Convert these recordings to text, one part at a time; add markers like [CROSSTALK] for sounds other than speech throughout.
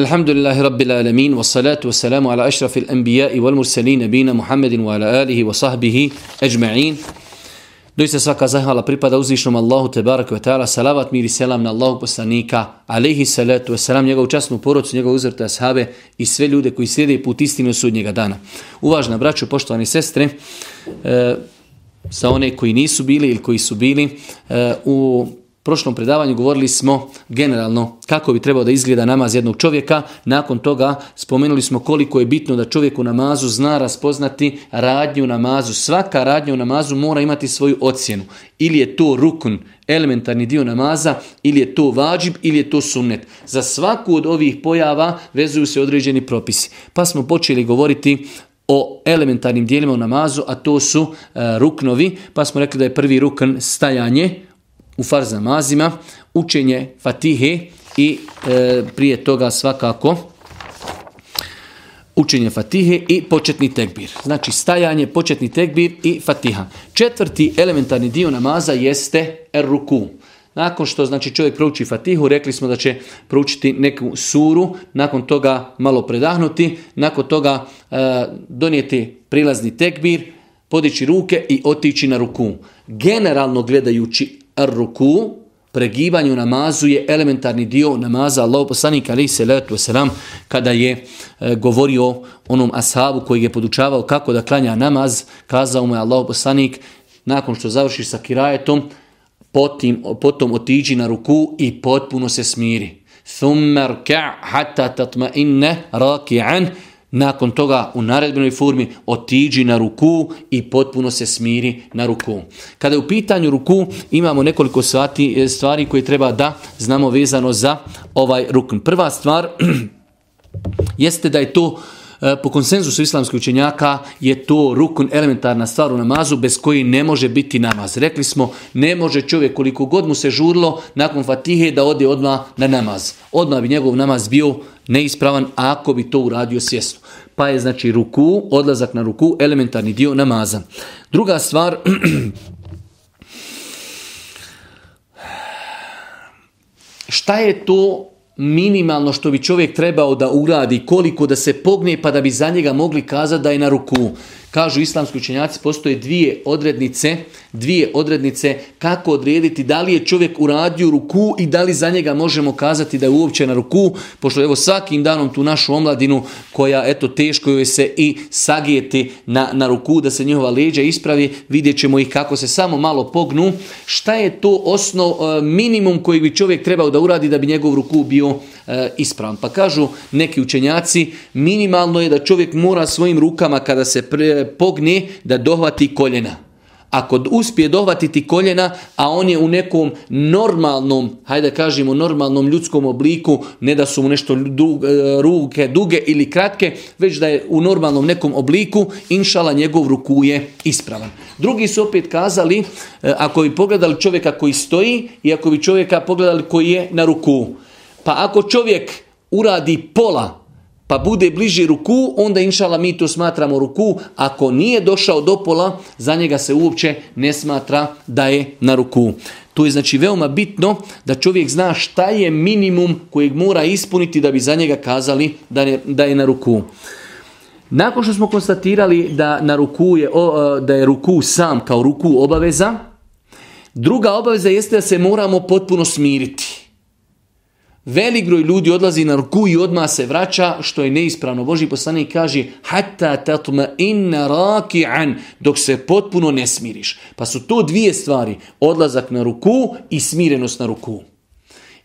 الحمد لله رب العالمين والصلاة والسلام على أشرف الأنبياء والمرسلين نبينا محمد وعلى آله وصحبه أجمعين Doista svaka zahvala pripada uzvišnom Allahu te barak ve ta'ala, salavat mir i selam na Allahu poslanika, alaihi salatu wasalam, njegovu časnu porodcu, njegovu uzvrte ashabe i sve ljude koji slijede put istinu sudnjega dana. Uvažna braćo, poštovani sestre, e, sa one koji nisu bili ili koji su bili, e, u prošlom predavanju govorili smo generalno kako bi trebao da izgleda namaz jednog čovjeka. Nakon toga spomenuli smo koliko je bitno da čovjek u namazu zna raspoznati radnju namazu. Svaka radnja u namazu mora imati svoju ocjenu. Ili je to rukun, elementarni dio namaza, ili je to vađib, ili je to sunnet. Za svaku od ovih pojava vezuju se određeni propisi. Pa smo počeli govoriti o elementarnim dijelima u namazu, a to su e, ruknovi, pa smo rekli da je prvi rukn stajanje, u farz namazima, učenje fatihe i e, prije toga svakako učenje fatihe i početni tekbir. Znači stajanje, početni tekbir i fatiha. Četvrti elementarni dio namaza jeste ruku. Nakon što znači čovjek prouči fatihu, rekli smo da će proučiti neku suru, nakon toga malo predahnuti, nakon toga e, donijeti prilazni tekbir, podići ruke i otići na ruku. Generalno gledajući ruku, pregibanje u namazu je elementarni dio namaza. Allah poslanik ali se letu selam kada je e, govorio onom ashabu koji je podučavao kako da klanja namaz, kazao mu je Allah poslanik nakon što završiš sa kirajetom, potim, potom otiđi na ruku i potpuno se smiri. Thumma hatta tatma'inne raki'an nakon toga u naredbenoj formi otiđi na ruku i potpuno se smiri na ruku. Kada je u pitanju ruku imamo nekoliko e, stvari koje treba da znamo vezano za ovaj rukn. Prva stvar [CLEARS THROAT] jeste da je to po konsenzusu islamskih učenjaka je to rukun elementarna stvar u namazu bez koji ne može biti namaz. Rekli smo ne može čovjek koliko god mu se žurlo nakon fatihe da ode odmah na namaz. Odmah bi njegov namaz bio neispravan ako bi to uradio svjesno. Pa je znači ruku, odlazak na ruku, elementarni dio namaza. Druga stvar, [CLEARS THROAT] šta je to minimalno što bi čovjek trebao da uradi, koliko da se pogne pa da bi za njega mogli kazati da je na ruku. Kažu islamski učenjaci, postoje dvije odrednice, dvije odrednice kako odrediti da li je čovjek uradio ruku i da li za njega možemo kazati da je uopće na ruku, pošto evo svakim danom tu našu omladinu koja eto teško joj se i sagijeti na, na ruku da se njihova leđa ispravi, vidjet ćemo ih kako se samo malo pognu. Šta je to osnov, e, minimum koji bi čovjek trebao da uradi da bi njegov ruku bio e, ispravan? Pa kažu neki učenjaci, minimalno je da čovjek mora svojim rukama kada se pre, pogne da dohvati koljena. Ako uspije dohvatiti koljena, a on je u nekom normalnom, hajde da kažemo normalnom ljudskom obliku, ne da su mu nešto e, ruke duge ili kratke, već da je u normalnom nekom obliku, inšala njegov ruku je ispravan. Drugi su opet kazali, e, ako bi pogledali čovjeka koji stoji i ako bi čovjeka pogledali koji je na ruku. Pa ako čovjek uradi pola pa bude bliži ruku, onda inšala mi to smatramo ruku. Ako nije došao do pola, za njega se uopće ne smatra da je na ruku. To je znači veoma bitno da čovjek zna šta je minimum kojeg mora ispuniti da bi za njega kazali da je, da je na ruku. Nakon što smo konstatirali da, na ruku je, da je ruku sam kao ruku obaveza, druga obaveza jeste da se moramo potpuno smiriti. Velik broj ljudi odlazi na ruku i odmah se vraća, što je neispravno. Boži poslanik kaže hatta tatma inna raki'an, dok se potpuno ne smiriš. Pa su to dvije stvari, odlazak na ruku i smirenost na ruku.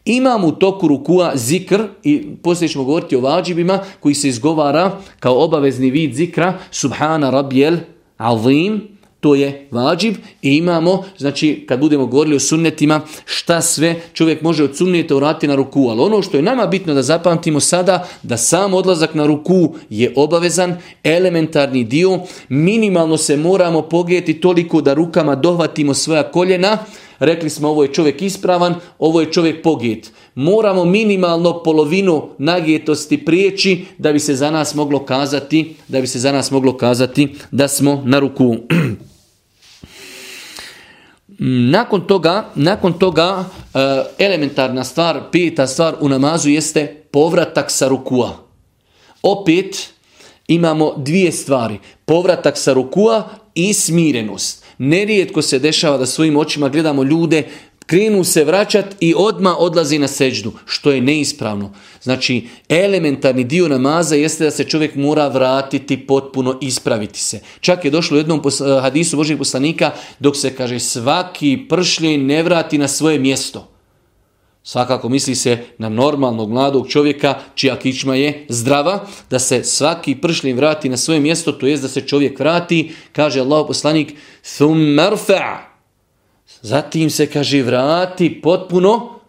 Imamo u toku rukua zikr, i poslije ćemo govoriti o vađibima, koji se izgovara kao obavezni vid zikra, subhana rabijel azim, to je vađiv i imamo, znači kad budemo govorili o sunnetima, šta sve čovjek može od sunneta urati na ruku. Ali ono što je nama bitno da zapamtimo sada, da sam odlazak na ruku je obavezan, elementarni dio, minimalno se moramo pogrijeti toliko da rukama dohvatimo svoja koljena, Rekli smo ovo je čovjek ispravan, ovo je čovjek pogijet. Moramo minimalno polovinu nagijetosti prijeći da bi se za nas moglo kazati, da bi se za nas moglo kazati da smo na ruku. [CLEARS THROAT] Nakon toga, nakon toga e, elementarna stvar, peta stvar u namazu jeste povratak sa rukua. Opet imamo dvije stvari. Povratak sa rukua i smirenost. Nerijetko se dešava da svojim očima gledamo ljude krenu se vraćat i odma odlazi na seđdu, što je neispravno. Znači, elementarni dio namaza jeste da se čovjek mora vratiti, potpuno ispraviti se. Čak je došlo u jednom hadisu Božih poslanika, dok se kaže svaki pršljen ne vrati na svoje mjesto. Svakako misli se na normalnog mladog čovjeka čija kičma je zdrava, da se svaki pršljen vrati na svoje mjesto, to jest da se čovjek vrati, kaže Allah poslanik, thum Zatim se kaže vrati potpuno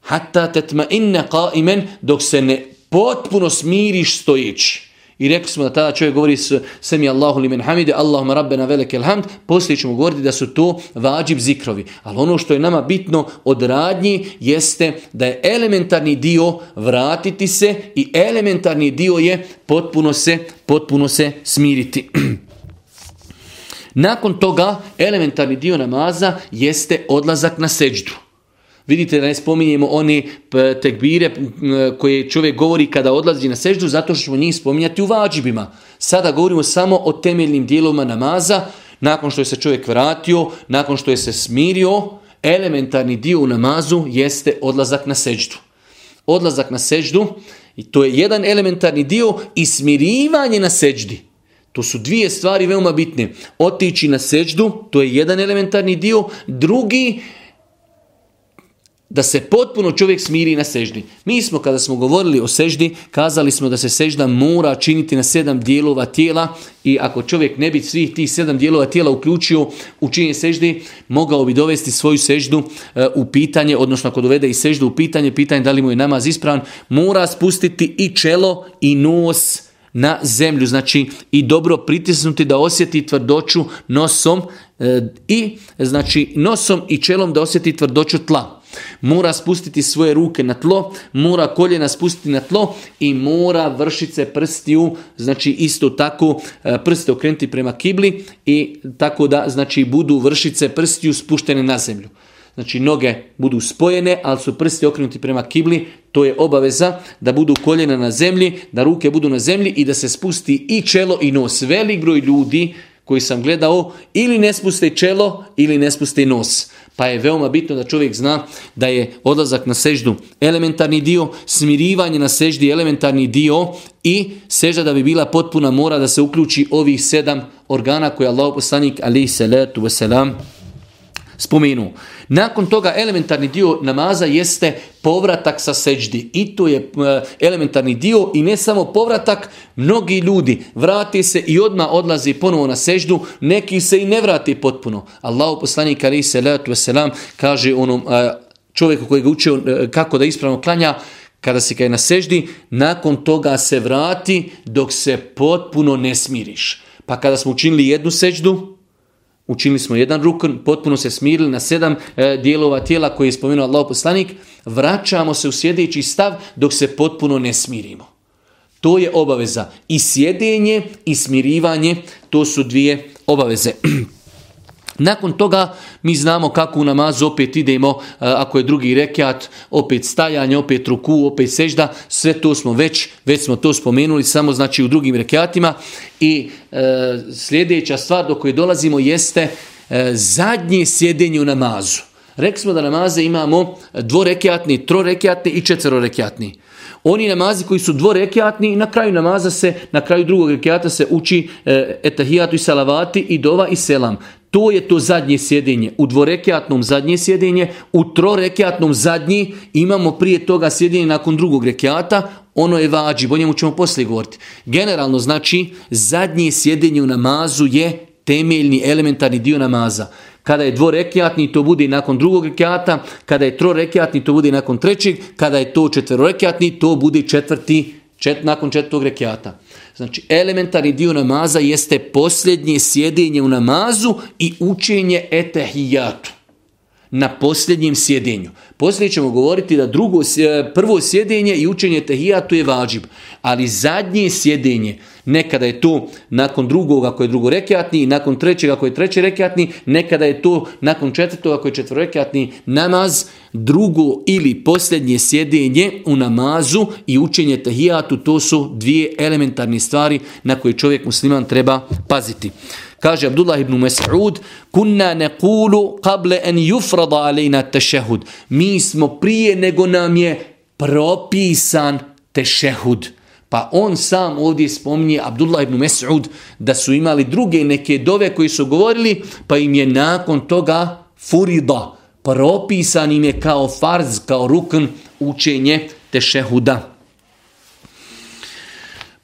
hatta tetma inne qaimen dok se ne potpuno smiriš stojeći. I rekli smo da tada čovjek govori semi Allahu li men hamide, Allahumma rabbena velekel hamd, poslije ćemo govoriti da su to vađib zikrovi. Ali ono što je nama bitno od radnji jeste da je elementarni dio vratiti se i elementarni dio je potpuno se, potpuno se smiriti. [CLEARS THROAT] Nakon toga elementarni dio namaza jeste odlazak na seđdu. Vidite da ne spominjemo one tekbire koje čovjek govori kada odlazi na seždu, zato što ćemo njih spominjati u vađibima. Sada govorimo samo o temeljnim dijelovima namaza, nakon što je se čovjek vratio, nakon što je se smirio, elementarni dio u namazu jeste odlazak na seždu. Odlazak na seždu, i to je jedan elementarni dio i smirivanje na seždi. To su dvije stvari veoma bitne. Otići na seđdu, to je jedan elementarni dio. Drugi, da se potpuno čovjek smiri na seždi. Mi smo kada smo govorili o seždi, kazali smo da se sežda mora činiti na sedam dijelova tijela i ako čovjek ne bi svih tih sedam dijelova tijela uključio u činjenje seždi, mogao bi dovesti svoju seždu e, u pitanje, odnosno ako dovede i seždu u pitanje, pitanje da li mu je namaz ispravan, mora spustiti i čelo i nos na zemlju, znači i dobro pritisnuti da osjeti tvrdoću nosom e, i znači nosom i čelom da osjeti tvrdoću tla. Mora spustiti svoje ruke na tlo, mora koljena spustiti na tlo i mora vršice prstiju, znači isto tako e, prste okrenuti prema kibli i tako da znači budu vršice prstiju spuštene na zemlju. Znači noge budu spojene, ali su prsti okrenuti prema kibli, to je obaveza da budu koljena na zemlji, da ruke budu na zemlji i da se spusti i čelo i nos. Velik broj ljudi koji sam gledao ili ne spuste čelo ili ne spuste nos. Pa je veoma bitno da čovjek zna da je odlazak na seždu elementarni dio, smirivanje na seždi elementarni dio i sežda da bi bila potpuna mora da se uključi ovih sedam organa koje Allah poslanik ali salatu wasalam spomenuo. Nakon toga elementarni dio namaza jeste povratak sa seđdi. I to je e, elementarni dio i ne samo povratak, mnogi ljudi vrati se i odmah odlazi ponovo na seždu, neki se i ne vrati potpuno. Allahu poslanik ali se selam kaže onom e, čovjeku koji ga učio e, kako da ispravno klanja, kada si kaj na seždi, nakon toga se vrati dok se potpuno ne smiriš. Pa kada smo učinili jednu seždu, učinili smo jedan rukn, potpuno se smirili na sedam e, dijelova tijela koje je spomenuo Allah poslanik, vraćamo se u sjedeći stav dok se potpuno ne smirimo. To je obaveza. I sjedenje i smirivanje, to su dvije obaveze. [CLEARS THROAT] Nakon toga mi znamo kako u namazu opet idemo, e, ako je drugi rekiat, opet stajanje, opet ruku, opet sežda, sve to smo već, već smo to spomenuli, samo znači u drugim rekiatima. I e, sljedeća stvar do koje dolazimo jeste e, zadnje sjedenje u namazu. Rekli smo da namaze imamo dvorekiatni, trorekiatni i četverorekiatni. Oni namazi koji su dvorekiatni, na kraju namaza se, na kraju drugog rekiata se uči e, etahijatu i salavati i dova i selam. To je to zadnje sjedenje. U dvorekiatnom zadnje sjedenje, u trorekiatnom zadnji imamo prije toga sjedenje nakon drugog rekiata, ono je vađi, o njemu ćemo poslije govoriti. Generalno znači zadnje sjedenje u namazu je temeljni elementarni dio namaza. Kada je dvorekjatni, to bude nakon drugog rekiata, kada je trorekjatni, to bude nakon trećeg, kada je to četverorekjatni, to bude četvrti, čet, nakon četvrtog rekiata. Znači, elementarni dio namaza jeste posljednje sjedinje u namazu i učenje etehijatu. Na posljednjem sjedenju. Poslije ćemo govoriti da drugo, prvo sjedenje i učenje tehijatu je vađib, ali zadnje sjedenje, nekada je to nakon drugog ako je drugo rekiatni, nakon trećeg ako je treći rekiatni, nekada je to nakon četvrtog ako je četvorekiatni namaz, drugo ili posljednje sjedenje u namazu i učenje tehijatu, to su dvije elementarne stvari na koje čovjek musliman treba paziti. Kaže Abdullah ibn Mas'ud, kunna nekulu kable en yufrada alejna tešehud. Mi smo prije nego nam je propisan tešehud. Pa on sam ovdje spominje Abdullah ibn Mas'ud da su imali druge neke dove koji su govorili, pa im je nakon toga furida. Propisan im je kao farz, kao rukn učenje tešehuda.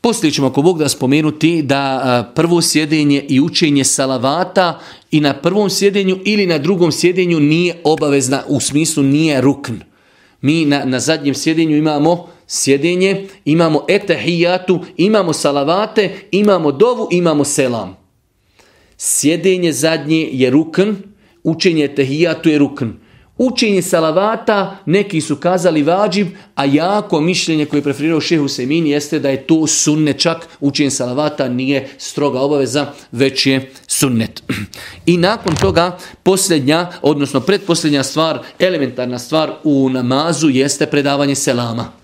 Poslije ćemo ako Bog da spomenuti da prvo sjedenje i učenje salavata i na prvom sjedenju ili na drugom sjedenju nije obavezna, u smislu nije rukn. Mi na, na zadnjem sjedenju imamo sjedenje, imamo etahijatu, imamo salavate, imamo dovu, imamo selam. Sjedenje zadnje je rukn, učenje etahijatu je rukn. Učenje salavata, neki su kazali vađib, a jako mišljenje koje je preferirao šehu Semini jeste da je to sunnet čak. Učenje salavata nije stroga obaveza, već je sunnet. [CLEARS THROAT] I nakon toga posljednja, odnosno predposljednja stvar, elementarna stvar u namazu jeste predavanje selama.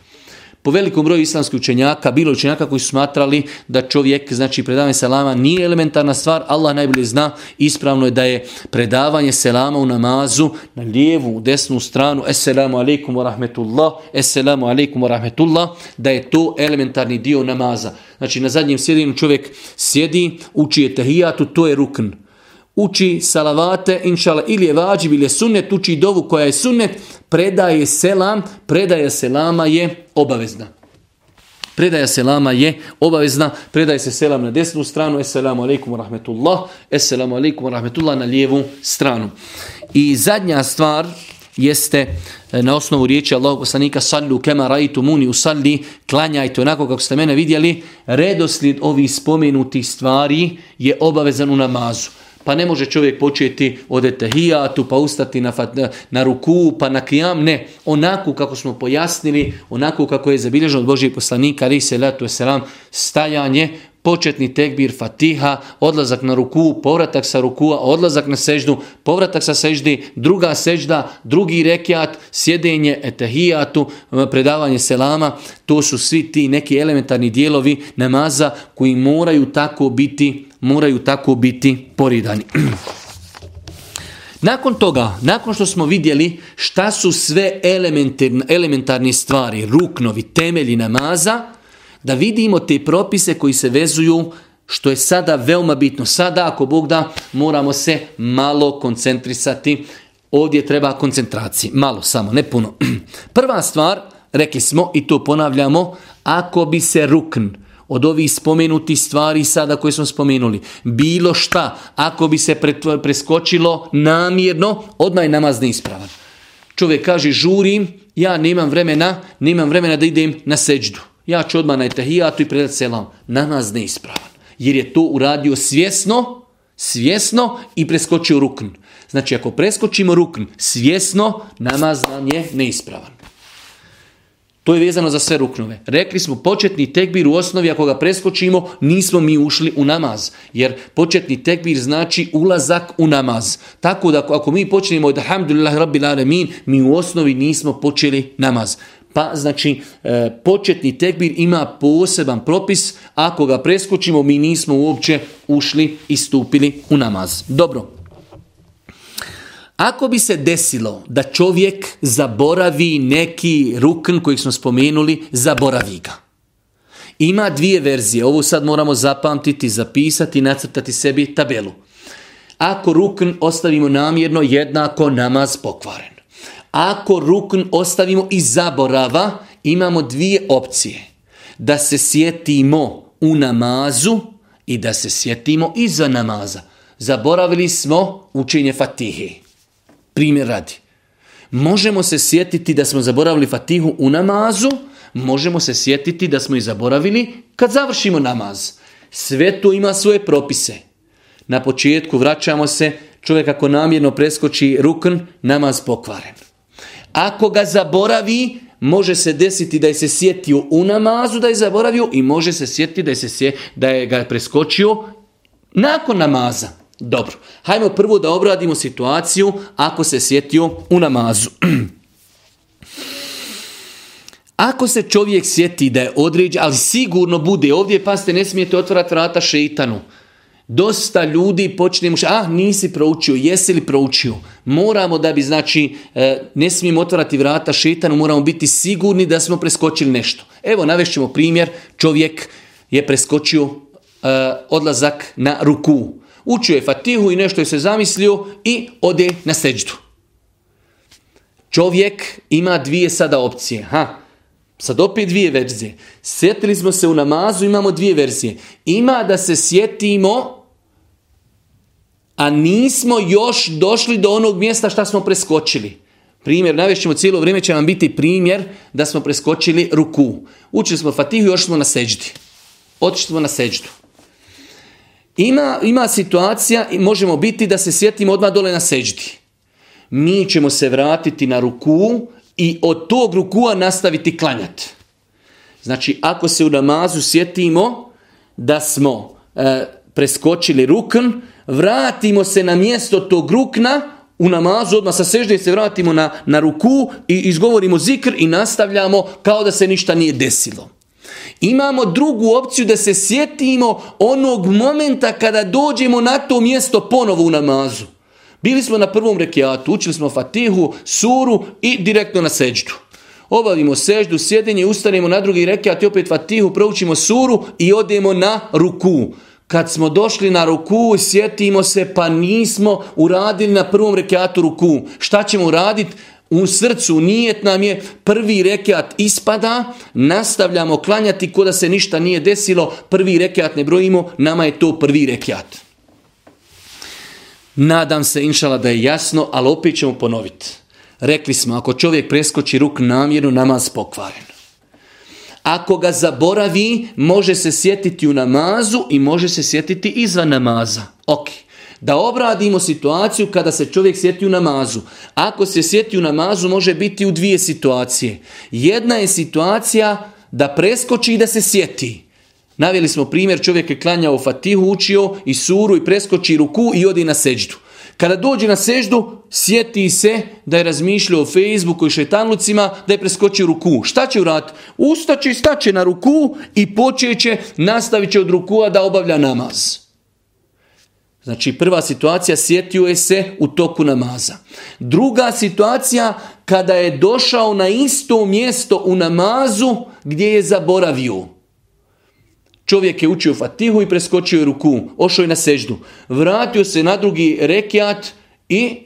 Po velikom broju islamskih učenjaka, bilo učenjaka koji su smatrali da čovjek, znači predavanje selama nije elementarna stvar, Allah najbolje zna, ispravno je da je predavanje selama u namazu na lijevu, desnu stranu, Esselamu alaikum wa rahmetullah, Esselamu alaikum wa rahmetullah, da je to elementarni dio namaza. Znači na zadnjem sjedinu čovjek sjedi, uči je tahijatu, to je rukn uči salavate, inšala, ili je vađiv, ili je sunnet, uči dovu koja je sunnet, predaje selam, predaje selama je obavezna. Predaja selama je obavezna, predaje se selam na desnu stranu, assalamu alaikum rahmetullah, assalamu alaikum rahmetullah na lijevu stranu. I zadnja stvar jeste e, na osnovu riječi Allahog poslanika sallu kema rajtu muni usalli, klanjajte onako kako ste mene vidjeli, redoslijed ovih spomenutih stvari je obavezan u namazu. Pa ne može čovjek početi od etahijatu, pa ustati na, na ruku, pa na kijam. Ne, onako kako smo pojasnili, onako kako je zabilježeno od Božijeg poslanika, ali se letu selam, stajanje, početni tekbir fatiha, odlazak na ruku, povratak sa rukua, odlazak na seždu, povratak sa seždi, druga sežda, drugi rekiat, sjedenje etahijatu, predavanje selama, to su svi ti neki elementarni dijelovi namaza koji moraju tako biti moraju tako biti poridani. [CLEARS THROAT] Nakon toga, nakon što smo vidjeli šta su sve elementarne stvari, ruknovi, temelji namaza, da vidimo te propise koji se vezuju što je sada veoma bitno. Sada, ako Bog da, moramo se malo koncentrisati. Ovdje treba koncentracije. Malo samo, ne puno. [CLEARS THROAT] Prva stvar, rekli smo i to ponavljamo, ako bi se rukn, od ovih spomenutih stvari sada koje smo spomenuli. Bilo šta, ako bi se preskočilo namjerno, odmah je namaz neispravan. Čovjek kaže, žurim, ja nemam vremena, nemam vremena da idem na seđdu. Ja ću odmah na etahijatu i predat selam. Namaz neispravan. Jer je to uradio svjesno, svjesno i preskočio rukn. Znači, ako preskočimo rukn svjesno, namaz nam je neispravan. To je vezano za sve ruknove. Rekli smo početni tekbir u osnovi ako ga preskočimo nismo mi ušli u namaz. Jer početni tekbir znači ulazak u namaz. Tako da ako mi počnemo od alhamdulillah rabbil alamin mi u osnovi nismo počeli namaz. Pa znači e, početni tekbir ima poseban propis. Ako ga preskočimo mi nismo uopće ušli i stupili u namaz. Dobro. Ako bi se desilo da čovjek zaboravi neki rukn koji smo spomenuli, zaboravi ga. Ima dvije verzije, ovo sad moramo zapamtiti, zapisati, nacrtati sebi tabelu. Ako rukn ostavimo namjerno, jednako namaz pokvaren. Ako rukn ostavimo iz zaborava, imamo dvije opcije. Da se sjetimo u namazu i da se sjetimo iza namaza. Zaboravili smo učenje fatihe. Primjer radi. Možemo se sjetiti da smo zaboravili fatihu u namazu, možemo se sjetiti da smo i zaboravili kad završimo namaz. Sve to ima svoje propise. Na početku vraćamo se čovjek ako namjerno preskoči rukn, namaz pokvaren. Ako ga zaboravi, može se desiti da je se sjetio u namazu da je zaboravio i može se sjetiti da je, se da je ga preskočio nakon namaza. Dobro, hajmo prvo da obradimo situaciju ako se sjetio u namazu. [CLEARS THROAT] Ako se čovjek sjeti da je određen, ali sigurno bude, ovdje pa ste ne smijete otvarati vrata šeitanu. Dosta ljudi počne mu ah nisi proučio, jesi li proučio? Moramo da bi, znači, e, ne smijemo otvarati vrata šetanu, moramo biti sigurni da smo preskočili nešto. Evo, navešćemo primjer, čovjek je preskočio e, odlazak na ruku. Učio je fatihu i nešto je se zamislio i ode na seđdu. Čovjek ima dvije sada opcije. Ha, Sad opet dvije verzije. Sjetili smo se u namazu, imamo dvije verzije. Ima da se sjetimo, a nismo još došli do onog mjesta šta smo preskočili. Primjer, najvećemo cijelo vrijeme će vam biti primjer da smo preskočili ruku. Učili smo fatihu i još smo na seđdi. Otišli smo na seđdu. Ima, ima situacija, možemo biti da se sjetimo odmah dole na seđdi. Mi ćemo se vratiti na ruku i od tog rukua nastaviti klanjati. Znači, ako se u namazu sjetimo da smo e, preskočili rukn, vratimo se na mjesto tog rukna, u namazu odmah sa sežde se vratimo na, na ruku i izgovorimo zikr i nastavljamo kao da se ništa nije desilo. Imamo drugu opciju da se sjetimo onog momenta kada dođemo na to mjesto ponovo u namazu. Bili smo na prvom rekiatu, učili smo Fatihu, suru i direktno na seđdu. Obavimo seždu, sjedenje, ustanemo na drugi rekiat i opet Fatihu, proučimo suru i odemo na ruku. Kad smo došli na ruku, sjetimo se pa nismo uradili na prvom rekiatu ruku. Šta ćemo uraditi? U srcu nijet nam je prvi rekiat ispada, nastavljamo klanjati ko da se ništa nije desilo, prvi rekiat ne brojimo, nama je to prvi rekiat. Nadam se, inšala, da je jasno, ali opet ćemo ponoviti. Rekli smo, ako čovjek preskoči ruk namjerno, namaz pokvaren. Ako ga zaboravi, može se sjetiti u namazu i može se sjetiti izvan namaza. Ok. Da obradimo situaciju kada se čovjek sjeti u namazu. Ako se sjeti u namazu, može biti u dvije situacije. Jedna je situacija da preskoči i da se sjeti. Naveli smo primjer, čovjek je klanjao fatihu, učio i suru i preskoči ruku i odi na seđdu. Kada dođe na seždu, sjeti se da je razmišljao o Facebooku i šetanlucima, da je preskočio ruku. Šta će uraditi? Ustaće i staće na ruku i počeće, nastavit će od rukua da obavlja namaz. Znači prva situacija sjetio je se u toku namaza. Druga situacija kada je došao na isto mjesto u namazu gdje je zaboravio. Čovjek je učio fatihu i preskočio je ruku. Ošao je na seždu. Vratio se na drugi rekiat i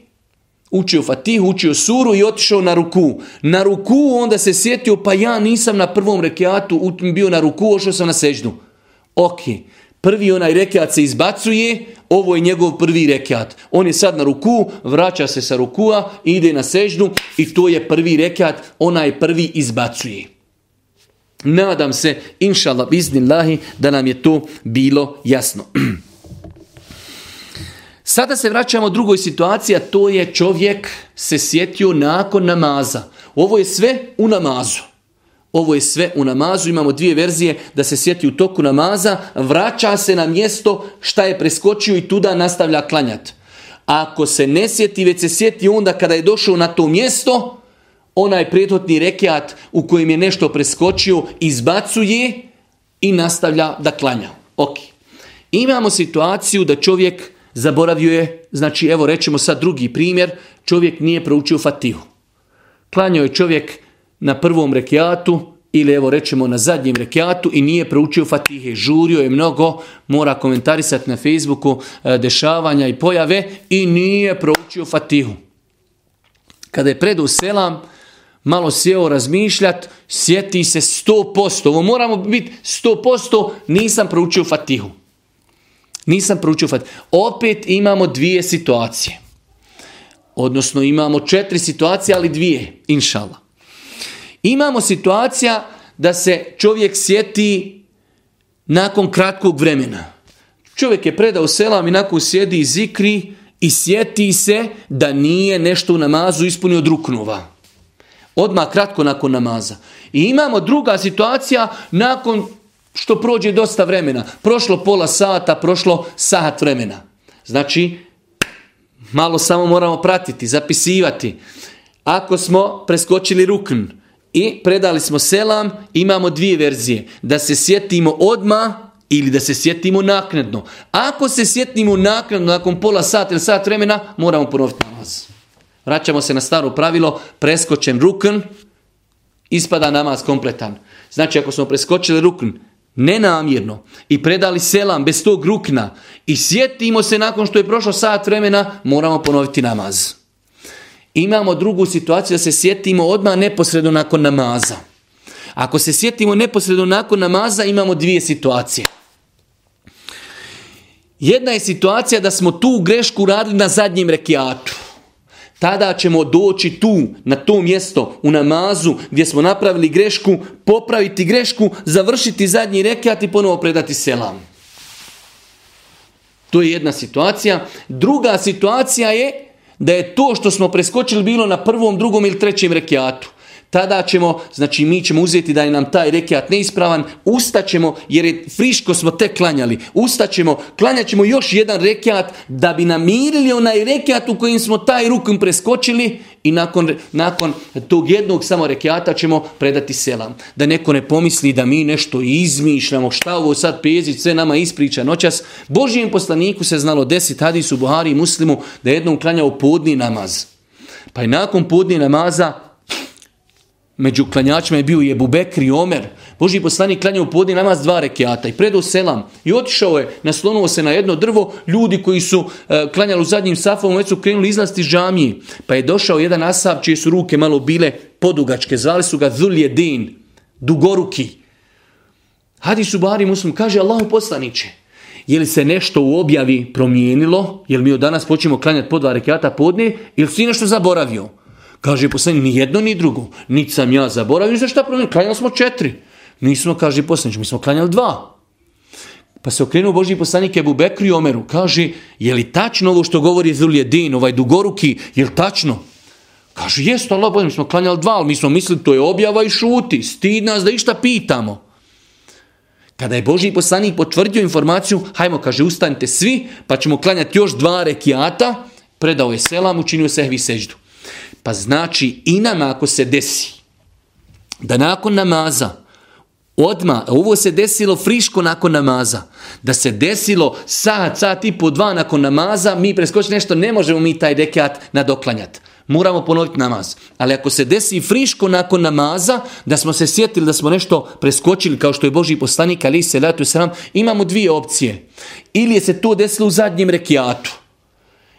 učio fatihu, učio suru i otišao na ruku. Na ruku onda se sjetio pa ja nisam na prvom rekiatu bio na ruku, ošao sam na seždu. Ok, prvi onaj rekiat se izbacuje, ovo je njegov prvi rekiat. On je sad na ruku, vraća se sa rukua, ide na seždu i to je prvi rekiat, onaj prvi izbacuje. Nadam se, inšallah, biznillahi, da nam je to bilo jasno. [CLEARS THROAT] Sada se vraćamo drugoj situaciji, a to je čovjek se sjetio nakon namaza. Ovo je sve u namazu. Ovo je sve u namazu, imamo dvije verzije da se sjeti u toku namaza, vraća se na mjesto šta je preskočio i tuda nastavlja klanjati. Ako se ne sjeti, već se sjeti onda kada je došao na to mjesto, onaj prethodni rekiat u kojem je nešto preskočio izbacuje i nastavlja da klanja. Ok. Imamo situaciju da čovjek zaboravio je, znači evo rećemo sad drugi primjer, čovjek nije proučio fatihu. Klanjao je čovjek na prvom rekiatu ili evo rećemo na zadnjem rekiatu i nije proučio fatihe. Žurio je mnogo, mora komentarisati na Facebooku e, dešavanja i pojave i nije proučio fatihu. Kada je predu selam, malo sjeo razmišljat, sjeti se 100%. Ovo moramo biti 100%, nisam proučio Fatihu. Nisam proučio Fatihu. Opet imamo dvije situacije. Odnosno imamo četiri situacije, ali dvije, inšala. Imamo situacija da se čovjek sjeti nakon kratkog vremena. Čovjek je predao selam i nakon sjedi i zikri i sjeti se da nije nešto u namazu ispunio od ruknova. Odmah kratko nakon namaza. I imamo druga situacija nakon što prođe dosta vremena. Prošlo pola sata, prošlo sat vremena. Znači, malo samo moramo pratiti, zapisivati. Ako smo preskočili rukn i predali smo selam, imamo dvije verzije. Da se sjetimo odma ili da se sjetimo naknadno. Ako se sjetimo naknadno nakon pola sata ili sat vremena, moramo ponoviti namaz. Vraćamo se na staro pravilo, preskočen rukn, ispada namaz kompletan. Znači ako smo preskočili rukn nenamjerno i predali selam bez tog rukna i sjetimo se nakon što je prošlo sat vremena, moramo ponoviti namaz. Imamo drugu situaciju da se sjetimo odmah neposredno nakon namaza. Ako se sjetimo neposredno nakon namaza, imamo dvije situacije. Jedna je situacija da smo tu grešku radili na zadnjem rekiatu. Tada ćemo doći tu, na to mjesto, u namazu gdje smo napravili grešku, popraviti grešku, završiti zadnji rekiat i ponovo predati selam. To je jedna situacija. Druga situacija je da je to što smo preskočili bilo na prvom, drugom ili trećem rekiatu tada ćemo, znači mi ćemo uzeti da je nam taj rekiat neispravan, ustaćemo jer je friško smo tek klanjali, ustaćemo, klanjat ćemo još jedan rekiat da bi namirili onaj rekiat u kojim smo taj rukom preskočili i nakon, nakon tog jednog samo rekiata ćemo predati selam. Da neko ne pomisli da mi nešto izmišljamo, šta ovo sad pezić, sve nama ispriča noćas. Božijem poslaniku se znalo desit hadisu Buhari i Muslimu da je jednom klanjao podni namaz. Pa i nakon podni namaza Među klanjačima je bio i Ebu Bekri Omer. Boži poslanik klanja u podni namaz dva rekiata i predao selam. I otišao je, naslonuo se na jedno drvo. Ljudi koji su e, klanjali u zadnjim safom već su krenuli izlasti iz džamije. Pa je došao jedan asab čije su ruke malo bile podugačke. Zvali su ga Zuljedin, dugoruki. Hadi su bari muslim, kaže Allahu poslaniće. Je li se nešto u objavi promijenilo? Je li mi od danas počnemo klanjati po dva rekiata podne? Ili si nešto zaboravio? Kaže poslanik, ni jedno ni drugo. Niti sam ja zaboravio, za šta promijenio. Klanjali smo četiri. Nismo, kaže poslanik, mi smo klanjali dva. Pa se okrenuo Boži poslanik Ebu Bekru i Omeru. Kaže, je li tačno ovo što govori Zuljedin, ovaj dugoruki, je li tačno? Kaže, jesu, Allah, mi smo klanjali dva, ali mi smo mislili, to je objava i šuti. Stid nas da išta pitamo. Kada je Boži poslanik potvrdio informaciju, hajmo, kaže, ustanite svi, pa ćemo klanjati još dva rekiata, predao je selam, učinio sehvi seždu. Pa znači i nama ako se desi da nakon namaza odma ovo se desilo friško nakon namaza, da se desilo sat, sat i po dva nakon namaza, mi preskočiti nešto, ne možemo mi taj dekat nadoklanjati. Moramo ponoviti namaz. Ali ako se desi friško nakon namaza, da smo se sjetili da smo nešto preskočili, kao što je Boži poslanik, ali se letu sram, imamo dvije opcije. Ili je se to desilo u zadnjem rekiatu,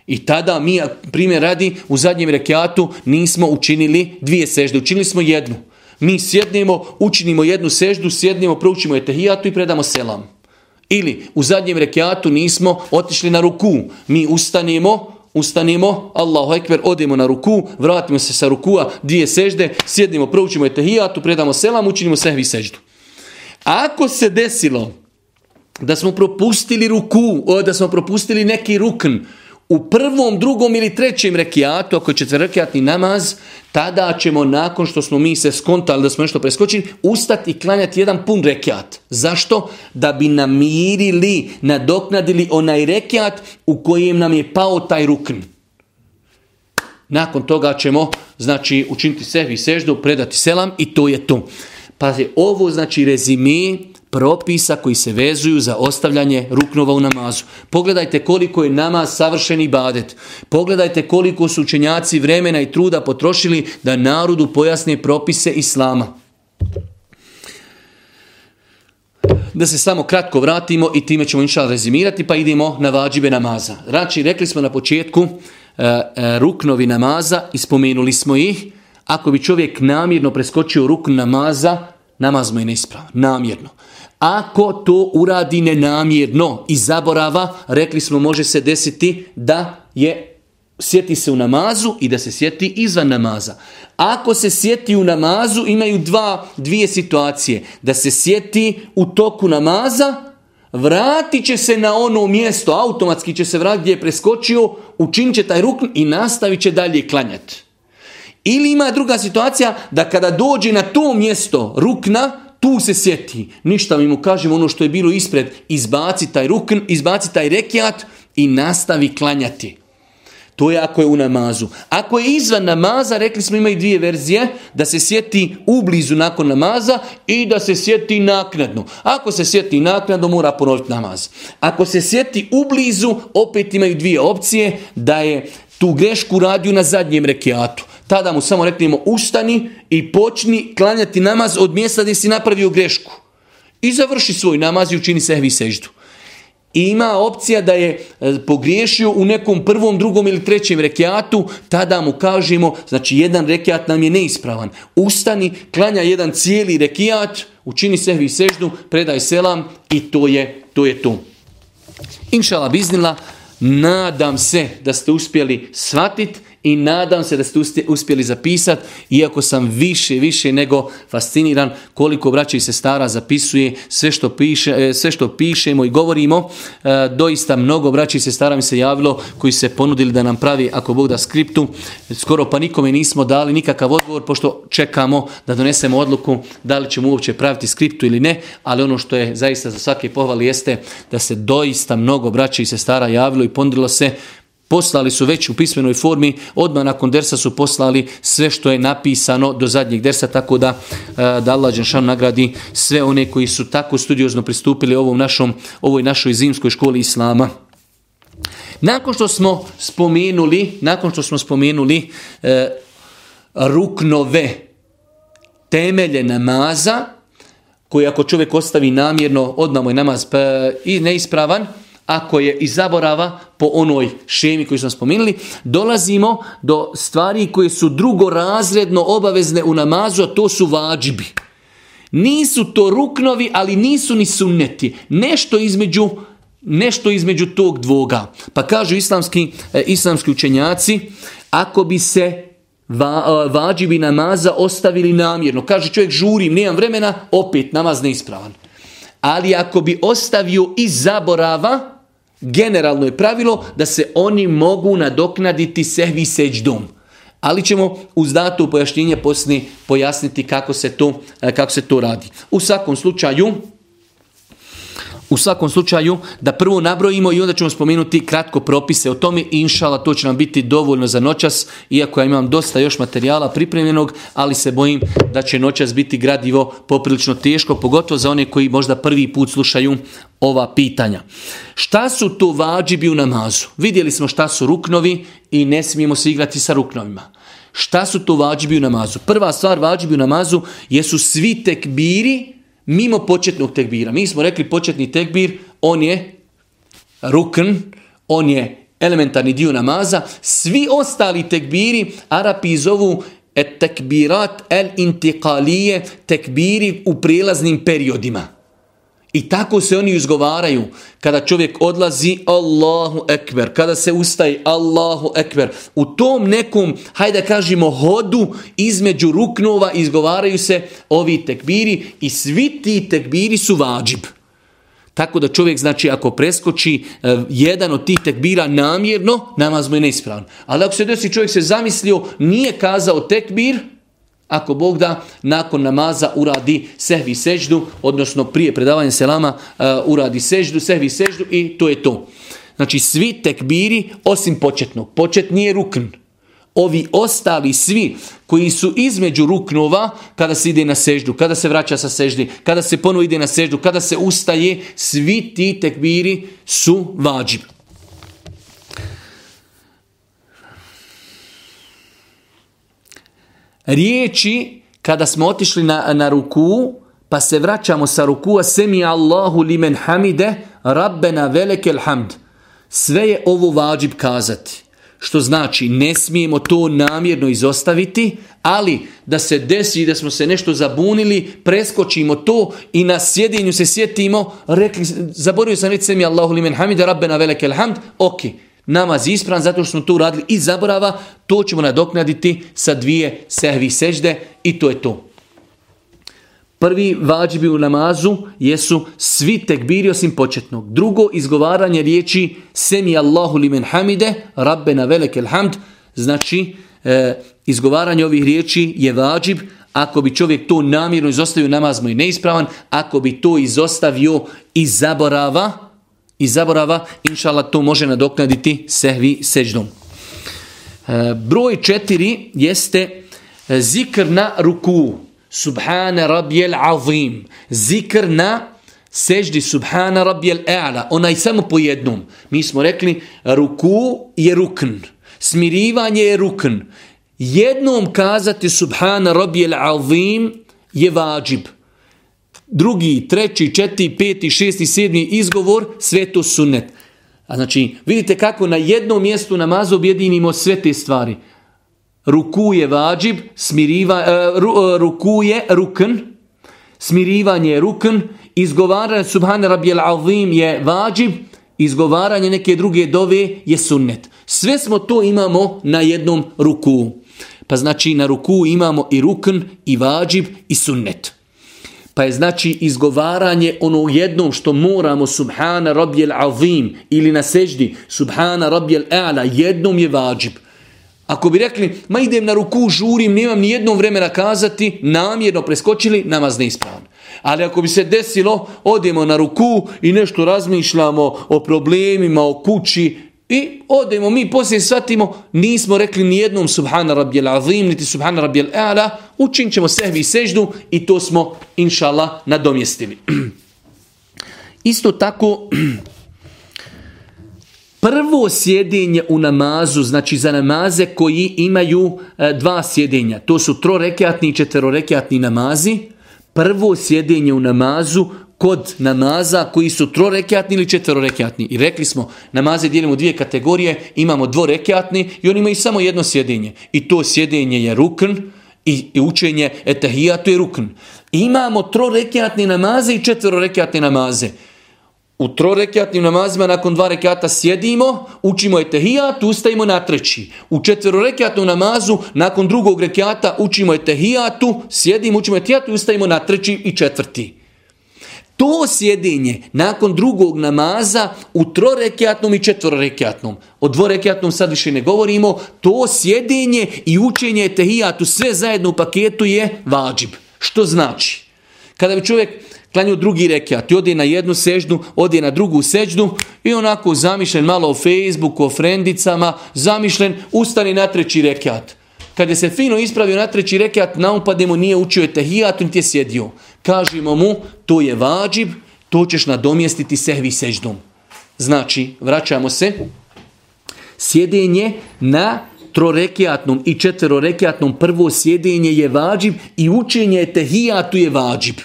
i tada mi, primjer radi, u zadnjem rekiatu nismo učinili dvije sežde, učinili smo jednu. Mi sjednemo, učinimo jednu seždu, sjednemo, proučimo etehijatu i predamo selam. Ili u zadnjem rekiatu nismo otišli na ruku. Mi ustanemo, ustanemo, Allahu ekber, odemo na ruku, vratimo se sa rukua, dvije sežde, sjednemo, proučimo etehijatu, predamo selam, učinimo sehvi seždu. Ako se desilo da smo propustili ruku, da smo propustili neki rukn, u prvom, drugom ili trećem rekiatu, ako je četvrrekiatni namaz, tada ćemo nakon što smo mi se skontali da smo nešto preskočili, ustati i klanjati jedan pun rekiat. Zašto? Da bi namirili, nadoknadili onaj rekiat u kojem nam je pao taj rukn. Nakon toga ćemo znači učiniti sebi seždu, predati selam i to je to. Pazi, ovo znači rezime propisa koji se vezuju za ostavljanje ruknova u namazu. Pogledajte koliko je namaz savršeni badet. Pogledajte koliko su učenjaci vremena i truda potrošili da narodu pojasne propise Islama. Da se samo kratko vratimo i time ćemo inšal rezimirati pa idemo na vađive namaza. Znači, rekli smo na početku e, e, ruknovi namaza i spomenuli smo ih. Ako bi čovjek namjerno preskočio rukn namaza, namaz mu je neispravan. Namjerno. Ako to uradi nenamjerno i zaborava, rekli smo može se desiti da je sjeti se u namazu i da se sjeti izvan namaza. Ako se sjeti u namazu, imaju dva, dvije situacije. Da se sjeti u toku namaza, vratit će se na ono mjesto, automatski će se vratiti gdje je preskočio učinit će taj rukn i nastavit će dalje klanjati. Ili ima druga situacija da kada dođe na to mjesto rukna, tu se sjeti. Ništa mi mu kažemo ono što je bilo ispred, izbaci taj rukn, izbaci taj rekiat i nastavi klanjati. To je ako je u namazu. Ako je izvan namaza, rekli smo imaju dvije verzije, da se sjeti ublizu nakon namaza i da se sjeti naknadno. Ako se sjeti naknadno, mora ponoviti namaz. Ako se sjeti ublizu, opet imaju dvije opcije, da je tu grešku radio na zadnjem rekiatu. Tada mu samo reknemo ustani i počni klanjati namaz od mjesta gdje si napravio grešku. I završi svoj namaz i učini sehvi seždu. I ima opcija da je e, pogriješio u nekom prvom, drugom ili trećem rekiatu, tada mu kažemo, znači jedan rekiat nam je neispravan. Ustani, klanja jedan cijeli rekiat, učini sehvi seždu, predaj selam i to je to. Je to. Inšala biznila, nadam se da ste uspjeli shvatiti i nadam se da ste uspjeli zapisati, iako sam više, više nego fasciniran koliko braća i sestara zapisuje sve što, piše, e, sve što pišemo i govorimo. E, doista mnogo braća i sestara mi se javilo koji se ponudili da nam pravi, ako Bog da skriptu. Skoro pa nikome nismo dali nikakav odgovor, pošto čekamo da donesemo odluku da li ćemo uopće praviti skriptu ili ne, ali ono što je zaista za svake pohvali jeste da se doista mnogo braća i sestara javilo i ponudilo se Poslali su već u pismenoj formi, odmah nakon dersa su poslali sve što je napisano do zadnjeg dersa, tako da, e, da Allah nagradi sve one koji su tako studiozno pristupili ovom našom, ovoj našoj zimskoj školi Islama. Nakon što smo spomenuli, nakon što smo spomenuli e, ruknove temelje namaza, koji ako čovjek ostavi namjerno, odmah mu je namaz pa, i neispravan, ako je iz zaborava po onoj šemi koju smo spomenuli, dolazimo do stvari koje su drugorazredno obavezne u namazu, a to su vađibi. Nisu to ruknovi, ali nisu ni sunneti. Nešto između nešto između tog dvoga. Pa kažu islamski, e, islamski učenjaci, ako bi se va, e, vađibi namaza ostavili namjerno, kaže čovjek žurim, nemam vremena, opet namaz neispravan. Ali ako bi ostavio iz zaborava, Generalno je pravilo da se oni mogu nadoknaditi sehvi seđdom. Ali ćemo uz dato pojašnjenje poslije pojasniti kako se, to, e, kako se to radi. U svakom slučaju, u svakom slučaju da prvo nabrojimo i onda ćemo spomenuti kratko propise o tome inšala to će nam biti dovoljno za noćas, iako ja imam dosta još materijala pripremljenog, ali se bojim da će noćas biti gradivo poprilično teško, pogotovo za one koji možda prvi put slušaju ova pitanja. Šta su to vađibi u namazu? Vidjeli smo šta su ruknovi i ne smijemo se igrati sa ruknovima. Šta su to vađibi u namazu? Prva stvar vađibi u namazu jesu svi tekbiri mimo početnog tekbira. Mi smo rekli početni tekbir, on je rukn, on je elementarni dio namaza. Svi ostali tekbiri Arapi zovu et tekbirat el intikalije, tekbiri u prijelaznim periodima. I tako se oni izgovaraju. Kada čovjek odlazi, Allahu ekber. Kada se ustaje, Allahu ekber. U tom nekom, hajde kažemo, hodu između ruknova izgovaraju se ovi tekbiri i svi ti tekbiri su vađib. Tako da čovjek, znači, ako preskoči uh, jedan od tih tekbira namjerno, namaz mu je neispravan. Ali ako se desi čovjek se zamislio, nije kazao tekbir, ako Bog da, nakon namaza uradi sehvi seždu, odnosno prije predavanja selama uh, uradi seždu, sehvi seždu i to je to. Znači svi tekbiri osim početnog. Počet nije rukn. Ovi ostali svi koji su između ruknova kada se ide na seždu, kada se vraća sa seždi, kada se ponovo ide na seždu, kada se ustaje, svi ti tekbiri su vađivi. Riječi kada smo otišli na, na ruku, pa se vraćamo sa rukua semi Allahu limen hamide, rabbena velekel hamd. Sve je ovo vađib kazati. Što znači, ne smijemo to namjerno izostaviti, ali da se desi da smo se nešto zabunili, preskočimo to i na sjedinju se sjetimo, rekli, zaboravio sam reći semi Allahu limen hamide, rabbena velekel hamd, ok, namaz ispravan zato što smo to uradili iz zaborava, to ćemo nadoknaditi sa dvije sehvi sežde i to je to. Prvi vađibi u namazu jesu svi tekbiri osim početnog. Drugo, izgovaranje riječi Semi Allahu limen hamide, Rabbena velekel hamd, znači e, izgovaranje ovih riječi je vađib, ako bi čovjek to namjerno izostavio, namaz mu neispravan. Ako bi to izostavio i zaborava, i zaborava, inšala to može nadoknaditi sehvi seždom. E, broj četiri jeste e, zikr na ruku. Subhana rabijel azim. Zikr na seždi subhana rabijel e'ala. Onaj samo po jednom. Mi smo rekli ruku je rukn. Smirivanje je rukn. Jednom kazati subhana rabijel azim je vađib. Drugi, treći, četiri, peti, šesti, sedmi izgovor, sve to sunnet. A znači, vidite kako na jednom mjestu namazu objedinimo sve te stvari. Ruku je vađib, smiriva, uh, ru, ruku je rukn, smirivanje je rukn, izgovaranje subhana rabijel azim je vađib, izgovaranje neke druge dove je sunnet. Sve smo to imamo na jednom ruku. Pa znači na ruku imamo i rukn, i vađib, i sunnet. Pa je znači izgovaranje ono jednom što moramo subhana rabijel azim ili na seždi subhana rabijel a'la jednom je vađib. Ako bi rekli, ma idem na ruku, žurim, nemam ni jednom vremena kazati, namjerno preskočili, namaz neispravan. Ali ako bi se desilo, odemo na ruku i nešto razmišljamo o problemima, o kući, i odemo mi, poslije shvatimo, nismo rekli ni jednom subhana rabijel azim, niti subhana rabijel a'la, učinit ćemo sehvi i seždu i to smo, inša Allah, nadomjestili. [CLEARS THROAT] Isto tako, [CLEARS THROAT] prvo sjedinje u namazu, znači za namaze koji imaju e, dva sjedinja, to su trorekatni i četverorekatni namazi, prvo sjedinje u namazu kod namaza koji su trorekatni ili četverorekatni. I rekli smo, namaze dijelimo dvije kategorije, imamo dvorekatni i oni imaju samo jedno sjedinje. I to sjedinje je rukn i, i učenje etahijatu je rukn. Imamo trorekatni namaze i četverorekatni namaze. U trorekatnim namazima nakon dva rekata sjedimo, učimo etehijat, ustajimo na treći. U četverorekatnom namazu nakon drugog rekata učimo etehijatu, sjedimo, učimo etehijatu, ustajimo na treći i četvrti. To sjedinje nakon drugog namaza u trorekjatnom i četvorekjatnom. O dvorekjatnom sad više ne govorimo. To sjedinje i učenje tehijatu sve zajedno u paketu je vađib. Što znači? Kada bi čovjek klanio drugi rekiat i ode na jednu seždu, ode na drugu seždu i onako zamišljen malo o Facebooku, o frendicama, zamišljen, ustani na treći rekiat. Kada se fino ispravio na treći rekiat, naupademo nije učio etahijatu, niti je sjedio. Kažemo mu, to je vađib, to ćeš nadomjestiti sehvi seždom. Znači, vraćamo se, sjedenje na trorekijatnom i četverorekijatnom prvo sjedenje je vađib i učenje etahijatu je vađib.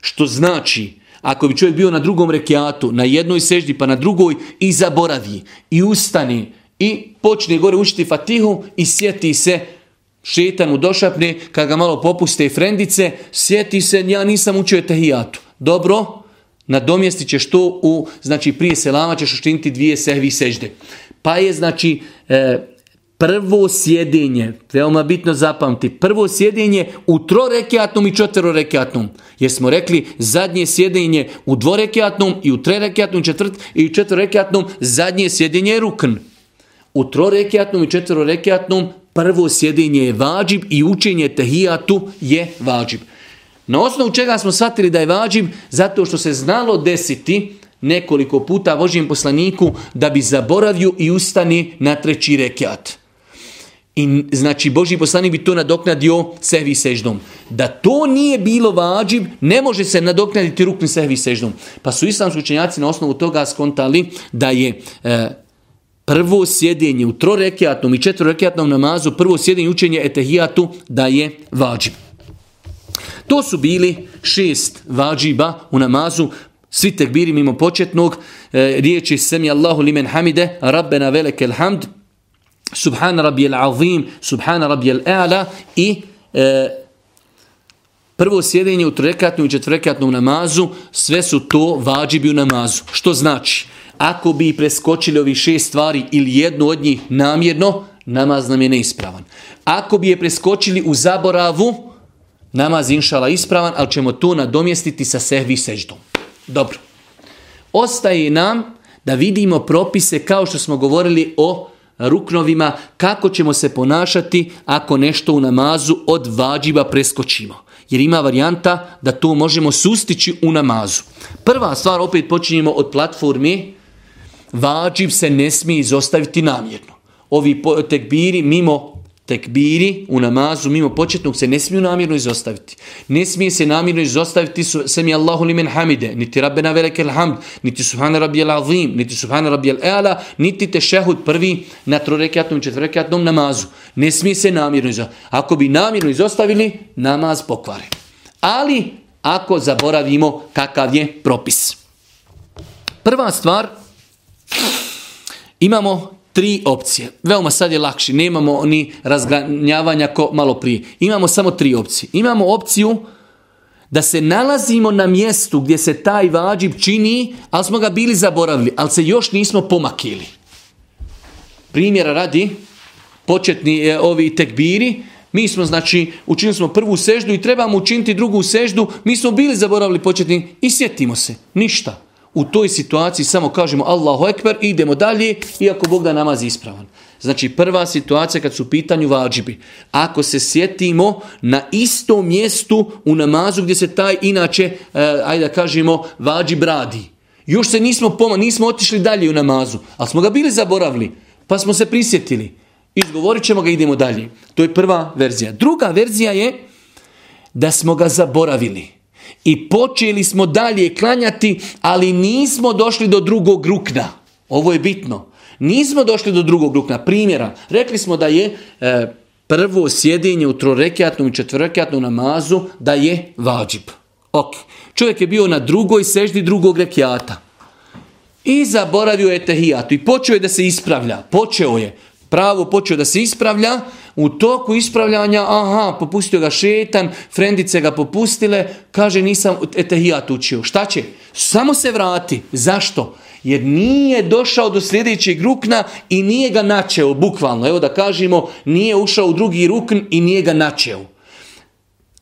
Što znači, ako bi čovjek bio na drugom rekiatu, na jednoj seždi pa na drugoj i zaboravi i ustani i počne gore učiti fatihu i sjeti se šetan mu došapne, kad ga malo popuste i frendice, sjeti se, ja nisam učio tehijatu. Dobro, nadomjestit ćeš to u, znači prije selama ćeš učiniti dvije sehvi sežde. Pa je, znači, e, prvo sjedinje, veoma bitno zapamti, prvo sjedinje u trorekiatnom i četverorekiatnom. Jer smo rekli zadnje sjedinje u dvorekiatnom i u trerekiatnom četvrt, i četvorekiatnom, zadnje sjedinje je rukn. U trorekiatnom i četverorekiatnom prvo sjedinje je vađib i učenje tehijatu je vađib. Na osnovu čega smo shvatili da je vađib? Zato što se znalo desiti nekoliko puta Božijem poslaniku da bi zaboravio i ustani na treći rekiat. I znači Božji poslanik bi to nadoknadio sehvi seždom. Da to nije bilo vađib, ne može se nadoknaditi rukni sehvi seždom. Pa su islamski učenjaci na osnovu toga skontali da je e, prvo sjedinje u trorekijatnom i četvorekijatnom namazu, prvo sjedinje učenje etehijatu da je vađib. To su bili šest vađiba u namazu, svi tekbiri mimo početnog, e, riječi Semi Allahu limen hamide, Rabbena velekel hamd, Subhana rabijel azim, Subhana rabijel a'la i e, prvo sjedinje u trorekatnom i četvorekatnom namazu, sve su to vađibi u namazu. Što znači? Ako bi preskočili ovi šest stvari ili jednu od njih namjerno, namaz nam je neispravan. Ako bi je preskočili u zaboravu, Namaz inšala ispravan, ali ćemo to nadomjestiti sa sehvi seždom. Dobro. Ostaje nam da vidimo propise kao što smo govorili o ruknovima, kako ćemo se ponašati ako nešto u namazu od vađiba preskočimo. Jer ima varijanta da to možemo sustići u namazu. Prva stvar, opet počinjemo od platforme, vađib se ne smije izostaviti namjerno. Ovi tekbiri mimo tekbiri u namazu mimo početnog se ne smiju namjerno izostaviti. Ne smije se namjerno izostaviti sami Allahu limen hamide, niti rabbena velekel hamd, niti subhana rabijel azim, niti subhana rabijel eala, niti tešehud prvi na trorekatnom i četvrrekatnom namazu. Ne smije se namjerno izostaviti. Ako bi namjerno izostavili, namaz pokvare. Ali ako zaboravimo kakav je propis. Prva stvar, imamo tri opcije. Veoma sad je lakši, nemamo ni razgranjavanja ko malo prije. Imamo samo tri opcije. Imamo opciju da se nalazimo na mjestu gdje se taj vađib čini, ali smo ga bili zaboravili, ali se još nismo pomakili. Primjera radi, početni e, ovi tekbiri, mi smo znači, učinili smo prvu seždu i trebamo učiniti drugu seždu, mi smo bili zaboravili početni i sjetimo se, ništa u toj situaciji samo kažemo Allahu Ekber i idemo dalje, iako Bog da namaz ispravan. Znači prva situacija kad su u pitanju vađibi. Ako se sjetimo na istom mjestu u namazu gdje se taj inače, e, ajde da kažemo, vađib radi. Još se nismo poma, nismo otišli dalje u namazu, ali smo ga bili zaboravili, pa smo se prisjetili. Izgovorit ćemo ga, idemo dalje. To je prva verzija. Druga verzija je da smo ga zaboravili i počeli smo dalje klanjati, ali nismo došli do drugog rukna. Ovo je bitno. Nismo došli do drugog rukna. Primjera, rekli smo da je e, prvo sjedinje u trorekatnom i četvrrekatnom namazu da je vađib. Ok. Čovjek je bio na drugoj seždi drugog rekiata. I zaboravio je tehijatu i počeo je da se ispravlja. Počeo je. Pravo počeo da se ispravlja, u toku ispravljanja, aha, popustio ga šetan, frendice ga popustile, kaže nisam etehijat učio. Šta će? Samo se vrati. Zašto? Jer nije došao do sljedećeg rukna i nije ga načeo, bukvalno. Evo da kažemo, nije ušao u drugi rukn i nije ga načeo.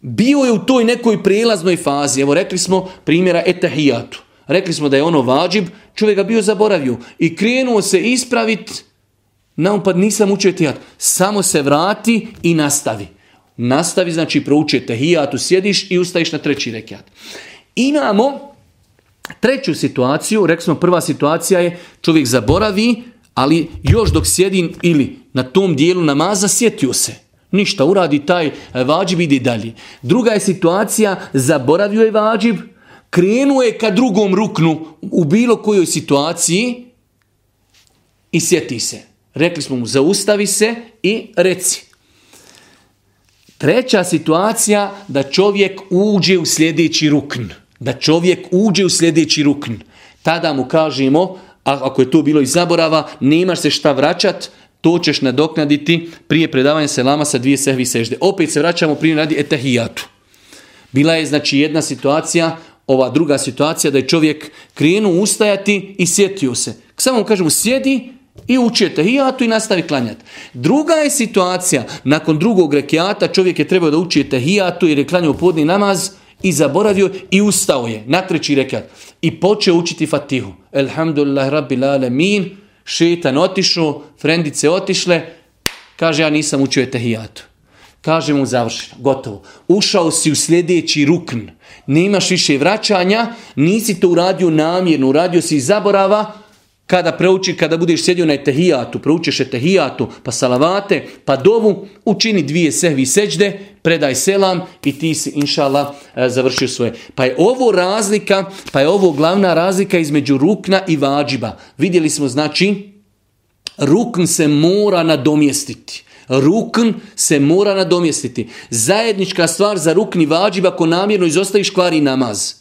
Bio je u toj nekoj prijelaznoj fazi. Evo rekli smo primjera etahijatu. Rekli smo da je ono vađib, čovjek ga bio zaboravio. I krenuo se ispraviti Naumpad nisam učio tehijat. Samo se vrati i nastavi. Nastavi znači prouči tehijatu, sjediš i ustajiš na treći rekiat. Imamo treću situaciju, rekli smo prva situacija je čovjek zaboravi, ali još dok sjedi ili na tom dijelu namaza sjetio se. Ništa, uradi taj vađib, ide dalje. Druga je situacija, zaboravio je vađib, krenuo je ka drugom ruknu u bilo kojoj situaciji i sjeti se. Rekli smo mu zaustavi se i reci. Treća situacija da čovjek uđe u sljedeći rukn. Da čovjek uđe u sljedeći rukn. Tada mu kažemo, ako je to bilo iz zaborava, nemaš se šta vraćat, to ćeš nadoknaditi prije predavanja selama sa dvije sehvi sežde. Opet se vraćamo prije radi etahijatu. Bila je znači jedna situacija, ova druga situacija da je čovjek krenuo ustajati i sjetio se. Samo mu kažemo sjedi i uči tehijatu i nastavi klanjati. Druga je situacija, nakon drugog rekiata čovjek je trebao da uči tehijatu jer je klanjao podni namaz i zaboravio i ustao je na treći rekiat. I počeo učiti fatihu. Elhamdulillah rabbil alemin, šetan otišao, frendice otišle, kaže ja nisam učio tehijatu. Kaže mu završeno, gotovo. Ušao si u sljedeći rukn. Nemaš više vraćanja, nisi to uradio namjerno, uradio si iz zaborava, kada preuči, kada budeš sjedio na etehijatu, proučiš etehijatu, pa salavate, pa dovu, učini dvije sehvi seđde, predaj selam i ti si, inšala, e, završio svoje. Pa je ovo razlika, pa je ovo glavna razlika između rukna i vađiba. Vidjeli smo, znači, rukn se mora nadomjestiti. Rukn se mora nadomjestiti. Zajednička stvar za rukni vađiba ako namjerno izostaviš kvari namaz.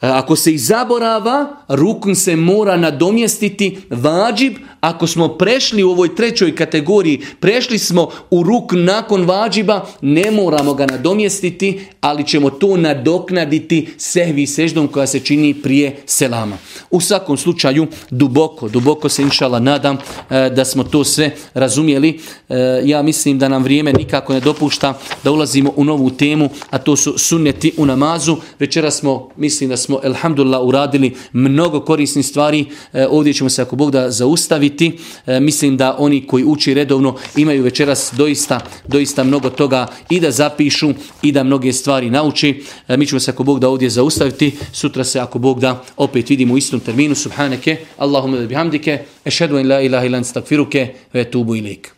Ako se i zaborava, rukn se mora nadomjestiti vađib. Ako smo prešli u ovoj trećoj kategoriji, prešli smo u ruk nakon vađiba, ne moramo ga nadomjestiti, ali ćemo to nadoknaditi sehvi seždom koja se čini prije selama. U svakom slučaju, duboko, duboko se inšala nadam e, da smo to sve razumjeli. E, ja mislim da nam vrijeme nikako ne dopušta da ulazimo u novu temu, a to su sunneti u namazu. Večera smo, mislim da smo smo, elhamdulillah, uradili mnogo korisnih stvari. E, ovdje ćemo se, ako Bog da, zaustaviti. E, mislim da oni koji uči redovno imaju večeras doista, doista mnogo toga i da zapišu i da mnoge stvari nauči. E, mi ćemo se, ako Bog da, ovdje zaustaviti. Sutra se, ako Bog da, opet vidimo u istom terminu. Subhaneke, Allahumma bihamdike, ešhedu in la ilaha ilan stakfiruke, ve tubu ilik.